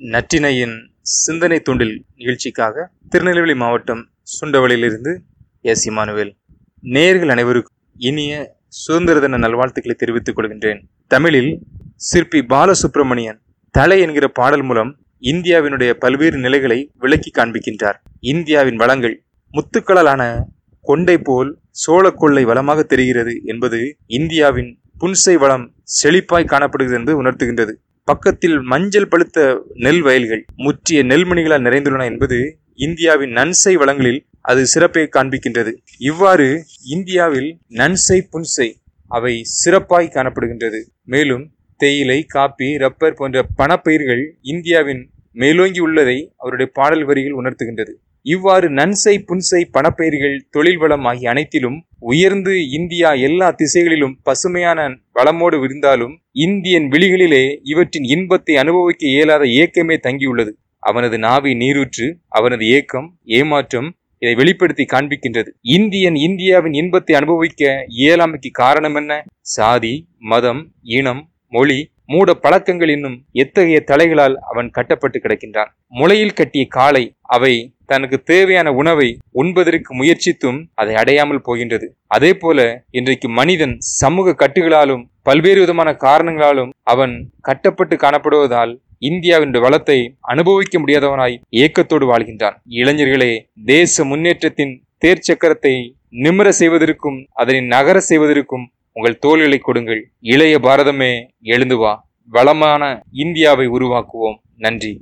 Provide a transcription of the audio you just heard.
நற்றினையின் சிந்தனை தூண்டில் நிகழ்ச்சிக்காக திருநெல்வேலி மாவட்டம் சுண்டவளியிலிருந்து எஸ். இமானுவேல். நேர்கள் அனைவருக்கும் இனிய சுதந்திர தின நல்வாழ்த்துக்களை தெரிவித்துக் கொள்கின்றேன். தமிழில் சிற்பி பாலசுப்பிரமணியன் தலை என்கிற பாடல் மூலம் இந்தியாவினுடைய பல்வேறு நிலைகளை விளக்கி காண்பிக்கின்றார். இந்தியாவின் வளங்கள் முத்துக்களாலான கொண்டை போல் சோழ கொள்ளை வளமாக தெரிகிறது என்பது இந்தியாவின் புன்சை வளம் செழிப்பாய் காணப்படுகிறது என்று உணர்த்துகின்றது. பக்கத்தில் மஞ்சள் பழுத்த நெல் வயல்கள் முற்றிய நெல்மணிகளால் நிறைந்துள்ளன என்பது இந்தியாவின் நன்சை வளங்களில் அது சிறப்பை காண்பிக்கின்றது. இவ்வாறு இந்தியாவில் நன்சை புன்சை அவை சிறப்பாய் காணப்படுகின்றது. மேலும் தேயிலை காப்பி ரப்பர் போன்ற பணப்பயிர்கள் இந்தியாவின் மேலோங்கி உள்ளதை அவருடைய பாடல் வரிகள் உணர்த்துகின்றது. இவ்வாறு நன்சை புன்சை பணப்பயிர்கள் தொழில் வளம் ஆகிய அனைத்திலும் உயர்ந்து இந்தியா எல்லா திசைகளிலும் பசுமையான வளமோடு விரிந்தாலும் இந்தியன் விழிகளிலே இவற்றின் இன்பத்தை அனுபவிக்க இயலாத ஏக்கமே தங்கியுள்ளது. அவனது நாவி நீரூற்று அவனது ஏக்கம் ஏமாற்றம் இதை வெளிப்படுத்தி காண்பிக்கின்றது. இந்தியன் இந்தியாவின் இன்பத்தை அனுபவிக்க இயலாமைக்கு காரணம் என்ன? சாதி மதம் இனம் மொழி மூட பழக்கங்கள் என்னும் எத்தகைய தலைகளால் அவன் கட்டப்பட்டு கிடக்கின்றான். முளையில் கட்டிய காலை அவை தனக்கு தேவையான உணவை உண்பதற்கு முயற்சித்தும் அதை அடையாமல் போகின்றது. அதே போல இன்றைக்கு மனிதன் சமூக கட்டுகளாலும் பல்வேறு விதமான காரணங்களாலும் அவன் கட்டப்பட்டு காணப்படுவதால் இந்தியாவின் வளத்தை அனுபவிக்க முடியாதவனாய் ஏக்கத்தோடு வாழ்கின்றான். இளைஞர்களே தேச முன்னேற்றத்தின் தேர்ச்சக்கரத்தை நிமிர செய்வதற்கும் அதனை நகர செய்வதற்கும் உங்கள் தோள்களை கொடுங்கள். இளைய பாரதமே எழுந்து வா. வளமான இந்தியாவை உருவாக்குவோம். நன்றி.